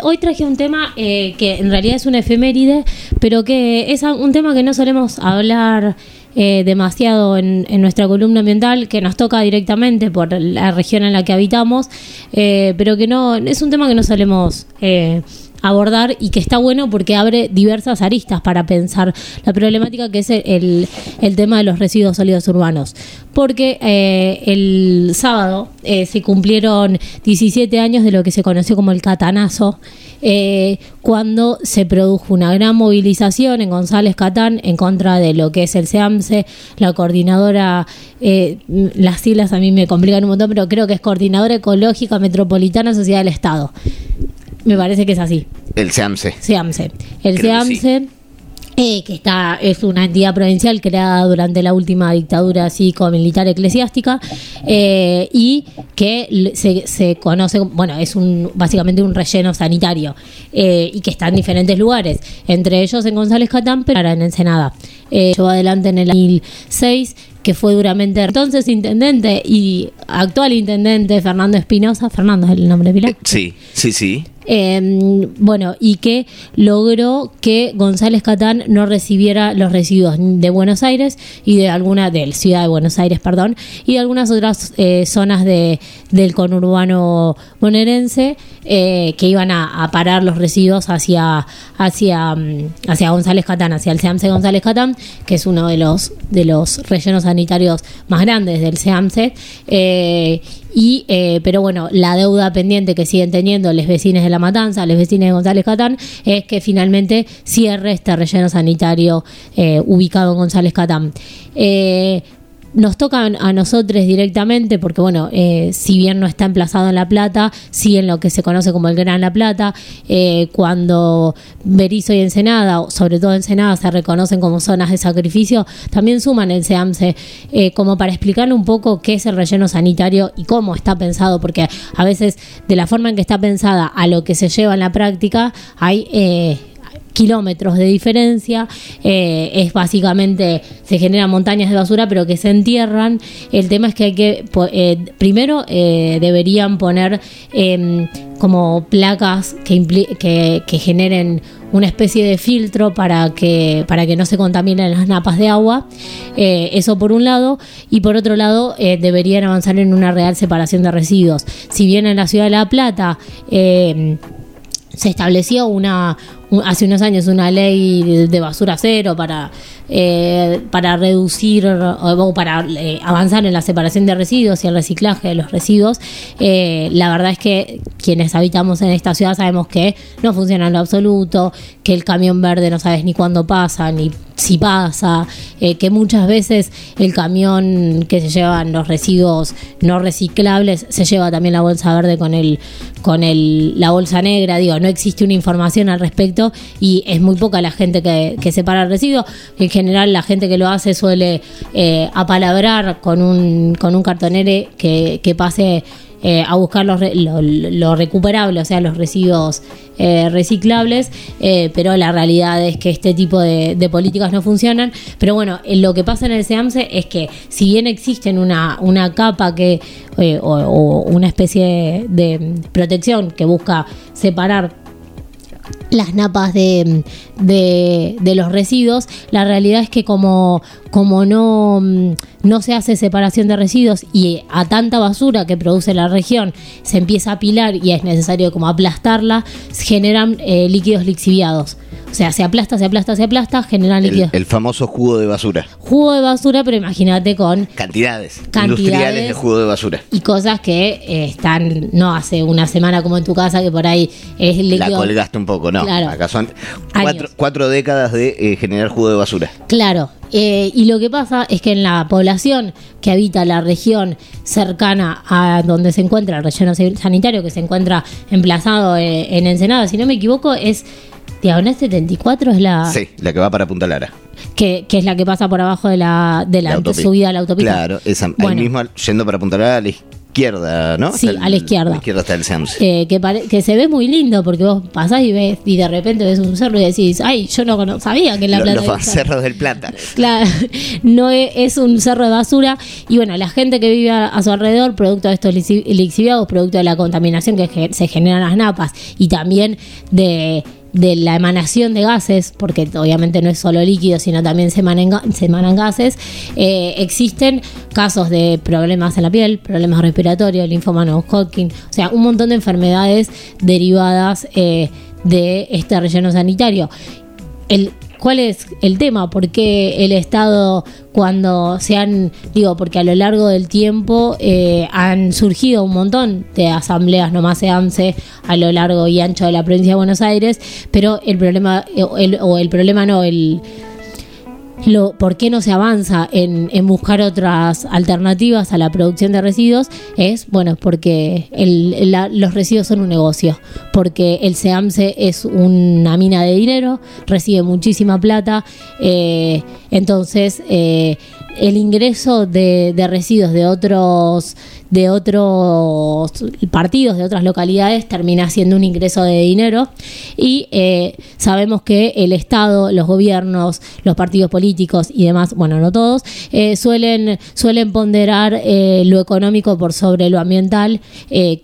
Hoy traje un tema eh, que en realidad es una efeméride, pero que es un tema que no solemos hablar eh, demasiado en, nuestra columna ambiental, que nos toca directamente por la región en la que habitamos, eh, pero que no es un tema que no solemos abordar y que está bueno porque abre diversas aristas para pensar la problemática que es el, el tema de los residuos sólidos urbanos. Porque eh, el sábado eh, se cumplieron 17 años de lo que se conoció como el catanazo, eh, cuando se produjo una gran movilización en González Catán en contra de lo que es el SEAMSE, la coordinadora, las siglas a mí me complican un montón, pero creo que es Coordinadora Ecológica Metropolitana Sociedad del Estado. Me parece que es así. El SEAMSE. SEAMSE. El SEAMSE. Eh, que está es una entidad provincial creada durante la última dictadura cívico-militar eclesiástica eh, y que se, se, conoce, bueno, es un básicamente un relleno sanitario eh, y que está en diferentes lugares, entre ellos en González Catán, pero ahora en Ensenada. llevó adelante en el 2006 que fue duramente entonces intendente y actual intendente Fernando Espinosa. Fernando es el nombre de Pilar. Sí, sí, sí. Em, bueno, y que logró que González Catán no recibiera los residuos de Buenos Aires y de alguna, de ciudad de Buenos Aires, perdón, y de algunas otras eh, zonas de, del conurbano bonaerense eh, que iban a, parar los residuos hacia, hacia, mm, hacia González Catán, hacia el SEAMSE González Catán, que es uno de los, de los rellenos sanitarios más grandes del SEAMSE. Y, eh, pero bueno, la deuda pendiente que siguen teniendo los vecinos de La Matanza, los vecinos de González Catán, es que finalmente cierre este relleno sanitario eh, ubicado en González Catán. Eh, nos toca a nosotros directamente, porque bueno, eh, si bien no está emplazado en La Plata, sí en lo que se conoce como el Gran La Plata, eh, cuando Berizo y Ensenada, sobre todo Ensenada, se reconocen como zonas de sacrificio, también suman el SEAMSE, eh, como para explicarle un poco qué es el relleno sanitario y cómo está pensado, porque a veces de la forma en que está pensada a lo que se lleva en la práctica, hay kilómetros de diferencia, eh, es básicamente, se generan montañas de basura, pero que se entierran. El tema es que hay que, eh, primero eh, deberían poner em, como placas que, que, que, generen una especie de filtro para que, para que no se contaminen las napas de agua. eso por un lado. Y por otro lado, deberían avanzar en una real separación de residuos. Si bien en la ciudad de La Plata se estableció una, hace unos años una ley de basura cero para, eh, para reducir o para eh, avanzar en la separación de residuos y el reciclaje de los residuos. Eh, la verdad es que quienes habitamos en esta ciudad sabemos que no funciona en lo absoluto, que el camión verde no sabes ni cuándo pasa, ni si pasa, que muchas veces el camión que se llevan los residuos no reciclables se lleva también la bolsa verde con el con el, la bolsa negra, digo, no existe una información al respecto y es muy poca la gente que, separa el residuo. En general la gente que lo hace suele eh, apalabrar con un, con un cartonere que, pase eh, a buscar lo, lo, recuperable, o sea, los residuos eh, reciclables, pero la realidad es que este tipo de, políticas no funcionan. Pero bueno, lo que pasa en el SEAMSE es que si bien existen una, una capa que o, una especie de protección que busca separar las napas de, de, los residuos, la realidad es que como, como no, no se hace separación de residuos y a tanta basura que produce la región se empieza a apilar y es necesario como aplastarla, generan eh, líquidos lixiviados. O sea, se aplasta, se aplasta, se aplasta, generan líquidos. El, famoso jugo de basura. Jugo de basura, pero imagínate con... Cantidades, industriales de jugo de basura. Y cosas que eh, están, no hace una semana como en tu casa, que por ahí es líquido... La colgaste un poco, ¿no? Claro. Acá son cuatro, décadas de eh, generar jugo de basura. Claro. Eh, y lo que pasa es que en la población que habita la región cercana a donde se encuentra el relleno sanitario, que se encuentra emplazado en Ensenada, si no me equivoco, es Diagonal 74 es la. Sí, la que va para Punta Lara. Que, es la que pasa por abajo de la, de la, subida a la autopista. Claro, esa, ahí mismo yendo para Punta Lara izquierda, ¿no? Sí, a la izquierda. A la izquierda está el SEMS. Eh, que, que se ve muy lindo porque vos pasás y ves y de repente ves un cerro y decís, ay, yo no sabía que en La Plata... Los, cerros del Plata. Claro, no es, un cerro de basura. Y bueno, la gente que vive a, su alrededor, producto de estos lixiviados, producto de la contaminación que se generan las napas y también de de la emanación de gases, porque obviamente no es solo líquido, sino también se emanan, se gases, eh, existen casos de problemas en la piel, problemas respiratorios, linfoma no Hodgkin, o sea, un montón de enfermedades derivadas eh, de este relleno sanitario. El, ¿Cuál es el tema? ¿Por qué el Estado, cuando se han, digo, porque a lo largo del tiempo eh, han surgido un montón de asambleas, nomás se AMSE, a lo largo y ancho de la provincia de Buenos Aires, pero el problema, o el problema no, el lo, por qué no se avanza en, buscar otras alternativas a la producción de residuos es, bueno, porque los residuos son un negocio, porque el SEAMSE es una mina de dinero, recibe muchísima plata, eh, entonces eh, el ingreso de residuos de otros de otros partidos, de otras localidades, termina siendo un ingreso de dinero. Y eh, sabemos que el Estado, los gobiernos, los partidos políticos y demás, bueno, no todos, eh, suelen, suelen ponderar eh, lo económico por sobre lo ambiental,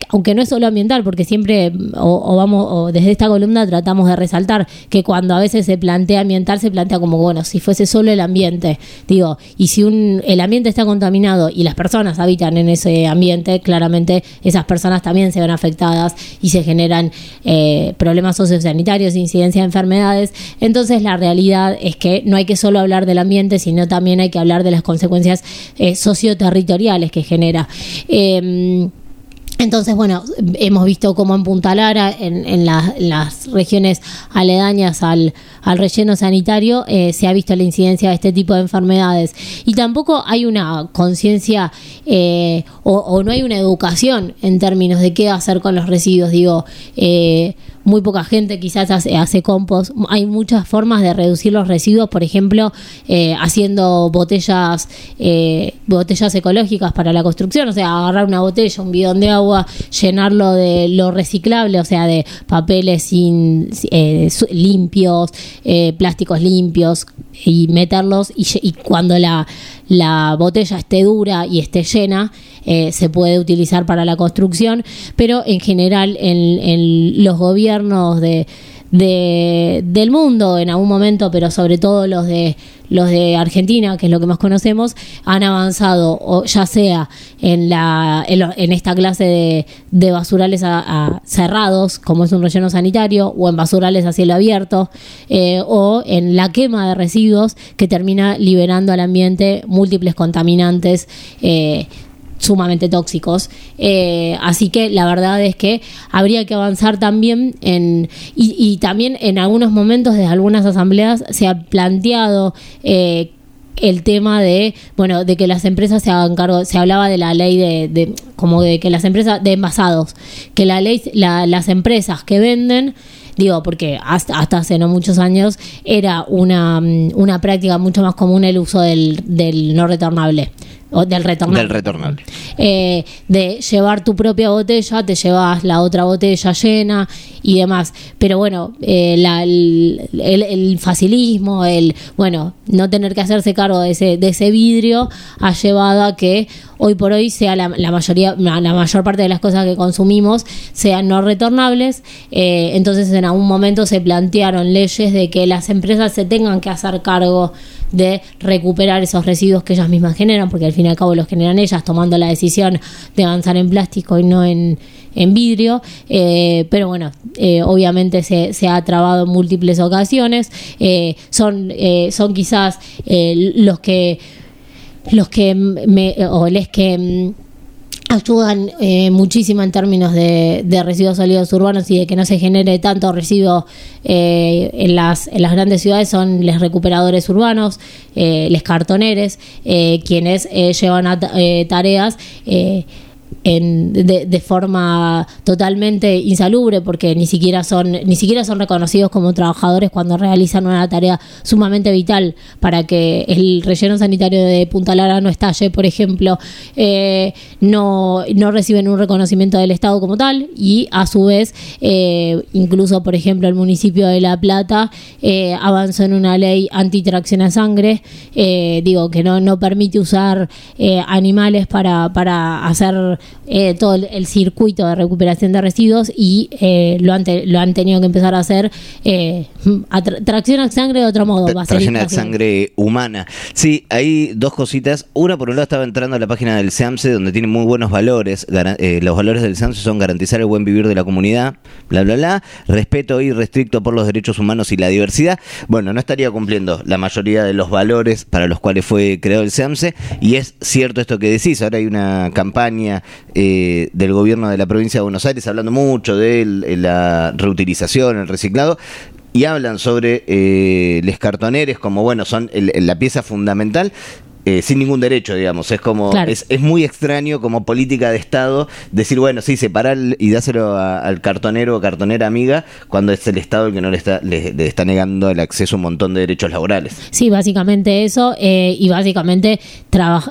aunque no es solo ambiental, porque siempre, o, vamos, o desde esta columna tratamos de resaltar que cuando a veces se plantea ambiental, se plantea como, bueno, si fuese solo el ambiente, digo, y si un, el ambiente está contaminado y las personas habitan en ese ambiente, ambiente, claramente esas personas también se ven afectadas y se generan eh, problemas sociosanitarios, incidencia de enfermedades. Entonces la realidad es que no hay que solo hablar del ambiente, sino también hay que hablar de las consecuencias eh, socioterritoriales que genera. Em, entonces, bueno, hemos visto cómo en Punta Lara, en, las regiones aledañas al, relleno sanitario, eh, se ha visto la incidencia de este tipo de enfermedades. Y tampoco hay una conciencia eh, o, no hay una educación en términos de qué hacer con los residuos. Digo, eh, muy poca gente quizás hace, hace compost. Hay muchas formas de reducir los residuos, por ejemplo, eh, haciendo botellas, eh, botellas ecológicas para la construcción, o sea, agarrar una botella, un bidón de agua, llenarlo de lo reciclable, o sea, de papeles sin, eh, limpios, plásticos limpios, y meterlos y cuando la, la botella esté dura y esté llena, eh, se puede utilizar para la construcción, pero en general en, los gobiernos de, del mundo en algún momento, pero sobre todo los de los de Argentina, que es lo que más conocemos, han avanzado, o ya sea en la en, esta clase de, basurales cerrados, como es un relleno sanitario, o en basurales a cielo abierto, eh, o en la quema de residuos que termina liberando al ambiente múltiples contaminantes. Eh, sumamente tóxicos. Eh, así que la verdad es que habría que avanzar también en, y, también en algunos momentos de algunas asambleas se ha planteado eh, el tema de bueno de que las empresas se hagan cargo se hablaba de la ley de, como de que las empresas de envasados que la ley las empresas que venden digo porque hasta, hasta hace no muchos años era una, una práctica mucho más común el uso del, del no retornable del retornable. Del retornable. Eh, de llevar tu propia botella, te llevas la otra botella llena y demás. Pero bueno, eh, el, facilismo, el, bueno, no tener que hacerse cargo de ese, de ese vidrio ha llevado a que hoy por hoy sea la, mayoría, la mayor parte de las cosas que consumimos sean no retornables. Eh, entonces en algún momento se plantearon leyes de que las empresas se tengan que hacer cargo de recuperar esos residuos que ellas mismas generan, porque al fin y al cabo los generan ellas, tomando la decisión de avanzar en plástico y no en, vidrio. Eh, pero bueno, eh, obviamente se, se, ha trabado en múltiples ocasiones. Eh, son, son quizás los que los que me, o les que mm, ayudan eh, muchísimo en términos de, residuos sólidos urbanos y de que no se genere tanto residuo eh, en, las, en las grandes ciudades son los recuperadores urbanos, eh, los cartoneres, quienes llevan a tareas en, de, forma totalmente insalubre porque ni siquiera son ni siquiera son reconocidos como trabajadores cuando realizan una tarea sumamente vital para que el relleno sanitario de Punta Lara no estalle por ejemplo eh, no, no reciben un reconocimiento del Estado como tal y a su vez eh, incluso por ejemplo el municipio de La Plata eh, avanzó en una ley antitracción a sangre digo que no, no permite usar animales para, para hacer eh, todo el, circuito de recuperación de residuos y eh, lo, han lo han tenido que empezar a hacer eh, a tracción a sangre de otro modo. tracción a sangre humana. Sí, hay dos cositas. Una, por un lado, estaba entrando a la página del SEAMSE donde tiene muy buenos valores. Eh, los valores del SEAMSE son garantizar el buen vivir de la comunidad, bla, bla, bla, respeto irrestricto por los derechos humanos y la diversidad. Bueno, no estaría cumpliendo la mayoría de los valores para los cuales fue creado el SEAMSE y es cierto esto que decís. Ahora hay una campaña eh, del gobierno de la provincia de Buenos Aires hablando mucho de la reutilización, el reciclado, y hablan sobre eh, les cartoneres como, bueno, son la pieza fundamental, eh, sin ningún derecho, digamos. Es como es, es, muy extraño como política de Estado decir, bueno, sí, separar y dáselo al cartonero o cartonera amiga cuando es el Estado el que no le está, le, está negando el acceso a un montón de derechos laborales. Sí, básicamente eso eh, y básicamente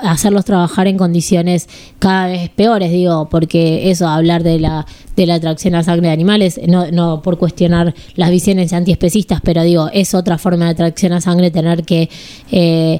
hacerlos trabajar en condiciones cada vez peores, digo, porque eso, hablar de la de la atracción a sangre de animales, no, no por cuestionar las visiones antiespecistas, pero digo, es otra forma de atracción a sangre tener que... Eh,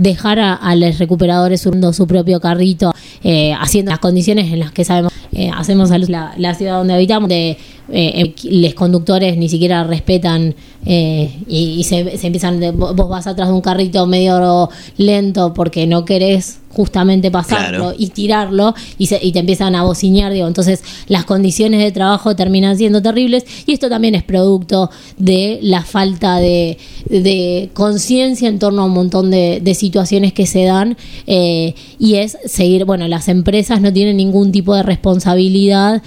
dejar a, los recuperadores usando su propio carrito, eh, haciendo las condiciones en las que sabemos eh, hacemos la, la ciudad donde habitamos, de eh, los conductores ni siquiera respetan y, se, se, empiezan, vos vas atrás de un carrito medio lento porque no querés justamente pasarlo y tirarlo y, se, y te empiezan a bociñar, digo, entonces las condiciones de trabajo terminan siendo terribles y esto también es producto de la falta de, conciencia en torno a un montón de, situaciones que se dan eh, y es seguir, bueno, las empresas no tienen ningún tipo de responsabilidad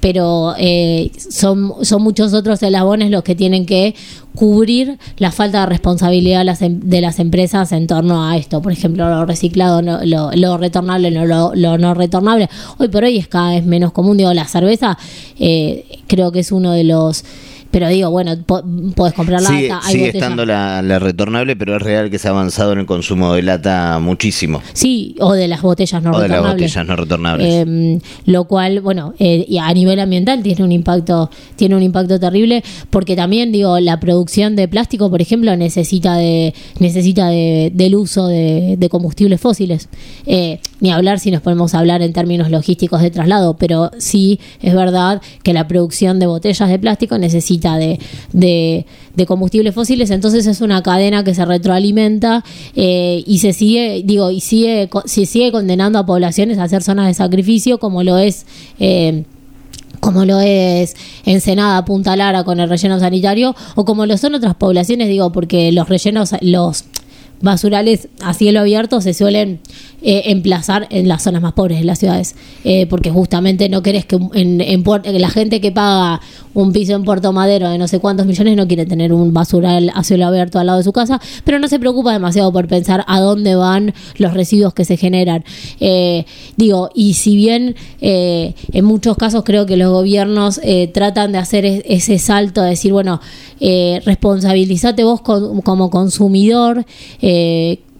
pero eh, son, son muchos otros eslabones los que tienen que cubrir la falta de responsabilidad de las em, empresas en torno a esto. Por ejemplo, lo reciclado, lo, lo, retornable, lo, lo, no retornable. Hoy por hoy es cada vez menos común. Digo, la cerveza eh, creo que es uno de los pero digo, bueno, puedes comprar lata. Sigue, estando la, retornable, pero es real que se ha avanzado en el consumo de lata muchísimo. Sí, o de las botellas no retornables. O de las botellas no retornables. Em, lo cual, bueno, eh, a nivel ambiental tiene un impacto tiene un impacto terrible porque también, digo, la producción de plástico, por ejemplo, necesita de necesita de, del uso de, combustibles fósiles. Eh, ni hablar si nos podemos hablar en términos logísticos de traslado, pero sí es verdad que la producción de botellas de plástico necesita de, combustibles fósiles, entonces es una cadena que se retroalimenta eh, y se sigue, digo, y sigue, sigue condenando a poblaciones a hacer zonas de sacrificio como lo es eh, como lo es Ensenada, Punta Lara con el relleno sanitario, o como lo son otras poblaciones, digo, porque los rellenos, los basurales a cielo abierto se suelen eh, emplazar en las zonas más pobres de las ciudades, eh, porque justamente no querés que en, en, la gente que paga un piso en Puerto Madero de no sé cuántos millones no quiere tener un basural a cielo abierto al lado de su casa, pero no se preocupa demasiado por pensar a dónde van los residuos que se generan. Eh, digo, y si bien en muchos casos creo que los gobiernos tratan de hacer ese salto, de decir, bueno, responsabilízate vos como consumidor,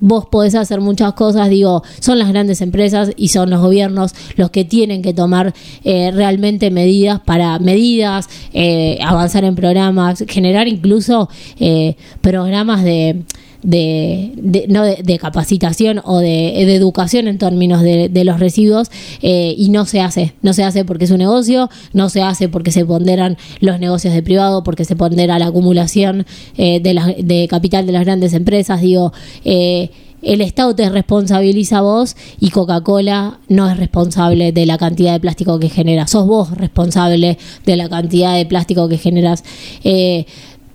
vos podés hacer muchas cosas, digo, son las grandes empresas y son los gobiernos los que tienen que tomar eh, realmente medidas para medidas, eh, avanzar en programas, generar incluso eh, programas de de, de, no de, capacitación o de, educación en términos de, los residuos eh, y no se hace, no se hace porque es un negocio, no se hace porque se ponderan los negocios de privado, porque se pondera la acumulación eh, de, la, de capital de las grandes empresas, digo, eh, el Estado te responsabiliza a vos y Coca-Cola no es responsable de la cantidad de plástico que genera. Sos vos responsable de la cantidad de plástico que generas. Eh,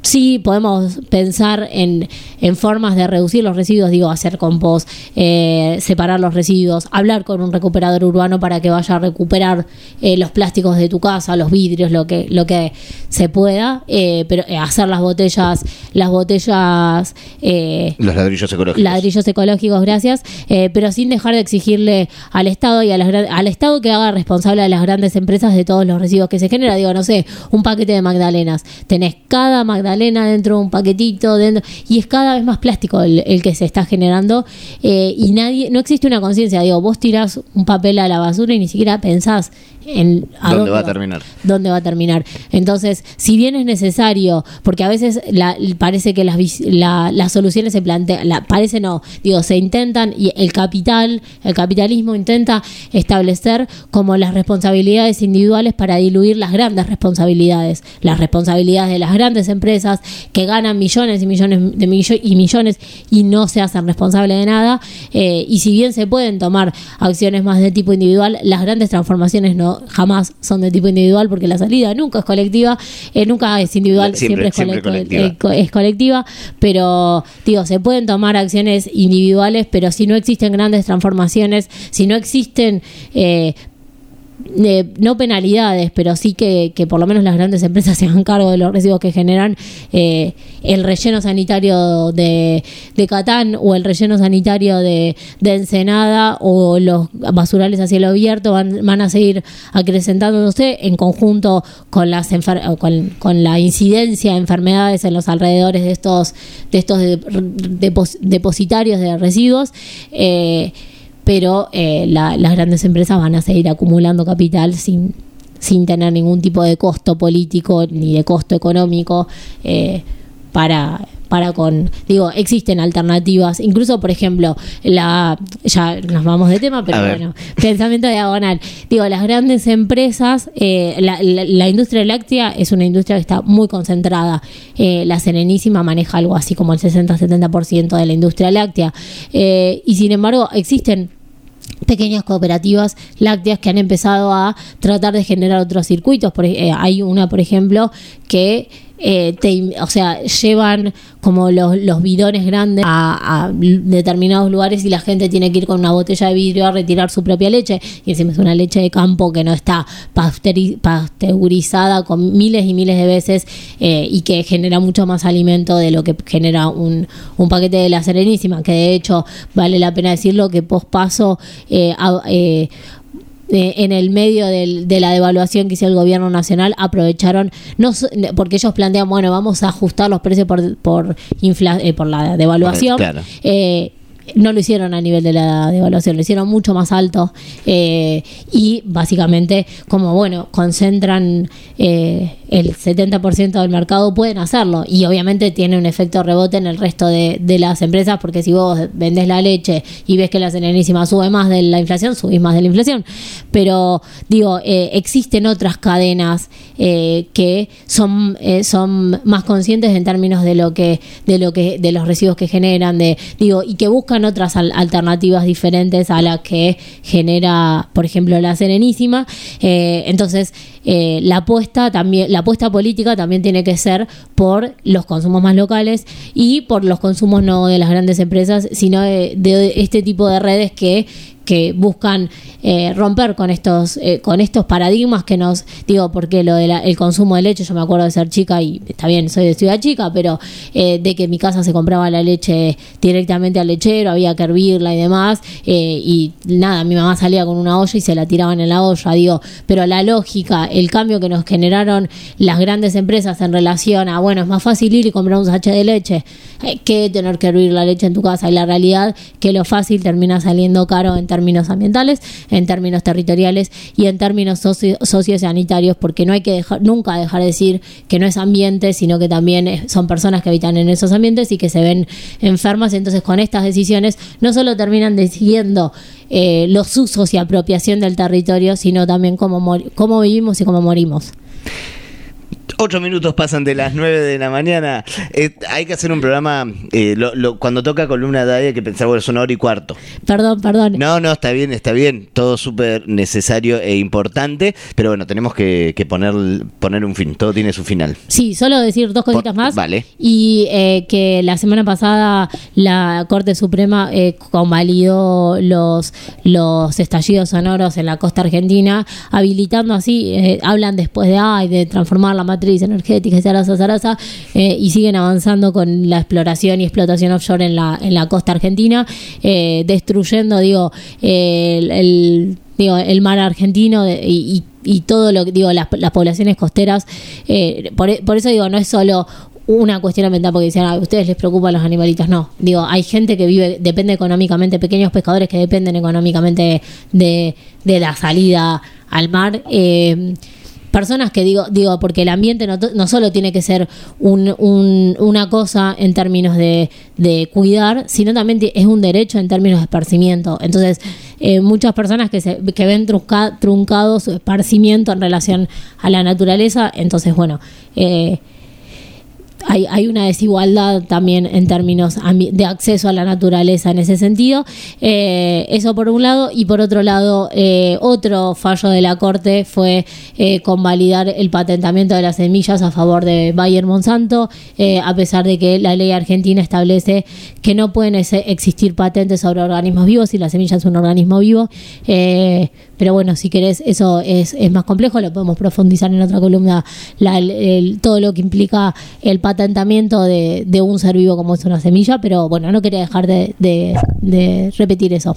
sí podemos pensar en, en, formas de reducir los residuos, digo, hacer compost, eh, separar los residuos, hablar con un recuperador urbano para que vaya a recuperar eh, los plásticos de tu casa, los vidrios, lo que, lo que se pueda, eh, pero hacer las botellas, las botellas... los ladrillos ecológicos. Ladrillos ecológicos, gracias, pero sin dejar de exigirle al Estado y a al Estado que haga responsable a las grandes empresas de todos los residuos que se generan. Digo, no sé, un paquete de magdalenas. Tenés cada magdalena dentro de un paquetito, dentro, y es cada vez más plástico el, que se está generando eh, y nadie, no existe una conciencia, digo, vos tirás un papel a la basura y ni siquiera pensás en ¿Dónde, va a terminar. ¿Dónde va a terminar? Entonces, si bien es necesario, porque a veces la, parece que las, las soluciones se plantean, la, parece no, digo, se intentan y el capital, el capitalismo intenta establecer como las responsabilidades individuales para diluir las grandes responsabilidades, las responsabilidades de las grandes empresas que ganan millones y millones de millones y millones y no se hacen responsables de nada. Eh, y si bien se pueden tomar acciones más de tipo individual, las grandes transformaciones no jamás son de tipo individual porque la salida nunca es colectiva, eh, nunca es individual, siempre, es, colectiva. Eh, es, colectiva. pero digo, se pueden tomar acciones individuales, pero si no existen grandes transformaciones, si no existen eh, no penalidades, pero sí que, por lo menos las grandes empresas se hagan cargo de los residuos que generan eh, el relleno sanitario de, de, Catán o el relleno sanitario de, de, Ensenada o los basurales a cielo abierto van, van a seguir acrecentándose en conjunto con las con, con, la incidencia de enfermedades en los alrededores de estos de estos depositarios de residuos eh, pero eh, las grandes empresas van a seguir acumulando capital sin, sin tener ningún tipo de costo político ni de costo económico eh, para para con digo existen alternativas. Incluso por ejemplo la ya nos vamos de tema pero bueno pensamiento diagonal. Digo las grandes empresas eh, la, la, industria láctea es una industria que está muy concentrada. La Serenísima maneja algo así como el 60-70% de la industria láctea. Y sin embargo existen pequeñas cooperativas lácteas que han empezado a tratar de generar otros circuitos. Eh, hay una, por ejemplo, que eh, o sea, llevan como los, los bidones grandes a, determinados lugares y la gente tiene que ir con una botella de vidrio a retirar su propia leche. Y encima es una leche de campo que no está pasteurizada con miles y miles de veces eh, y que genera mucho más alimento de lo que genera un, un paquete de la Serenísima, que de hecho vale la pena decirlo que pospaso eh, eh en el medio de la devaluación que hizo el gobierno nacional aprovecharon no porque ellos plantean bueno vamos a ajustar los precios por por eh, por la devaluación eh, no lo hicieron a nivel de la devaluación, lo hicieron mucho más alto eh, y básicamente como bueno, concentran eh, el 70% del mercado, pueden hacerlo y obviamente tiene un efecto rebote en el resto de, las empresas porque si vos vendés la leche y ves que la Serenísima sube más de la inflación, subís más de la inflación. Pero digo, eh, existen otras cadenas que son, son más conscientes en términos de lo que, de lo que, de los residuos que generan, de, digo, y que buscan otras alternativas diferentes a las que genera, por ejemplo, la Serenísima. Eh, entonces, eh, la apuesta también, la apuesta política también tiene que ser por los consumos más locales y por los consumos no de las grandes empresas, sino de este tipo de redes que que buscan eh, romper con estos eh, con estos paradigmas que nos digo porque lo del el consumo de leche yo me acuerdo de ser chica y está bien soy de ciudad chica pero eh, de que en mi casa se compraba la leche directamente al lechero había que hervirla y demás y nada mi mamá salía con una olla y se la tiraban en la olla digo pero la lógica el cambio que nos generaron las grandes empresas en relación a bueno es más fácil ir y comprar un sachet de leche que tener que hervir la leche en tu casa y la realidad que lo fácil termina saliendo caro en términos ambientales, en términos territoriales y en términos socio sociosanitarios, porque no hay que dejar, nunca dejar de decir que no es ambiente, sino que también son personas que habitan en esos ambientes y que se ven enfermas. Entonces, con estas decisiones, no solo terminan decidiendo eh, los usos y apropiación del territorio, sino también cómo, cómo vivimos y cómo morimos. Ocho minutos pasan de las nueve de la mañana. Eh, hay que hacer un programa. eh, lo- lo- cuando toca columna de hay que pensar, bueno, es una hora y cuarto. Perdón, perdón. No, no, está bien, está bien. Todo súper necesario e importante. Pero bueno, tenemos que, que poner, poner un fin. Todo tiene su final. Sí, solo decir dos cositas Por- más. vale. Y eh, que la semana pasada la Corte Suprema eh, convalidó los, los estallidos sonoros en la costa argentina, habilitando así, eh, hablan después de, ay, de transformar la matriz energética, zaraza, zaraza, eh, y siguen avanzando con la exploración y explotación offshore en la, en la costa argentina, eh, destruyendo, digo, el, el- digo, el mar argentino y, y- y todo lo que digo las, poblaciones costeras eh, por, por eso digo no es solo una cuestión ambiental porque dicen a ustedes les preocupan los animalitos no digo hay gente que vive depende económicamente pequeños pescadores que dependen económicamente de, de la salida al mar eh, personas que digo digo porque el ambiente no, solo tiene que ser un, un- una cosa en términos de, de cuidar sino también es un derecho en términos de esparcimiento. Entonces eh, muchas personas que se que ven trunca- truncado su esparcimiento en relación a la naturaleza entonces bueno eh, hay, una desigualdad también en términos de acceso a la naturaleza en ese sentido. Eh, eso por un lado. Y por otro lado, eh, otro fallo de la Corte fue eh, convalidar el patentamiento de las semillas a favor de Bayer Monsanto, a pesar de que la ley argentina establece que no pueden existir patentes sobre organismos vivos y la semilla es un organismo vivo. Pero bueno, si querés, eso es, es más complejo, lo podemos profundizar en otra columna, todo lo que implica el patentamiento de, de un ser vivo como es una semilla, pero bueno, no quería dejar de- de- de repetir eso.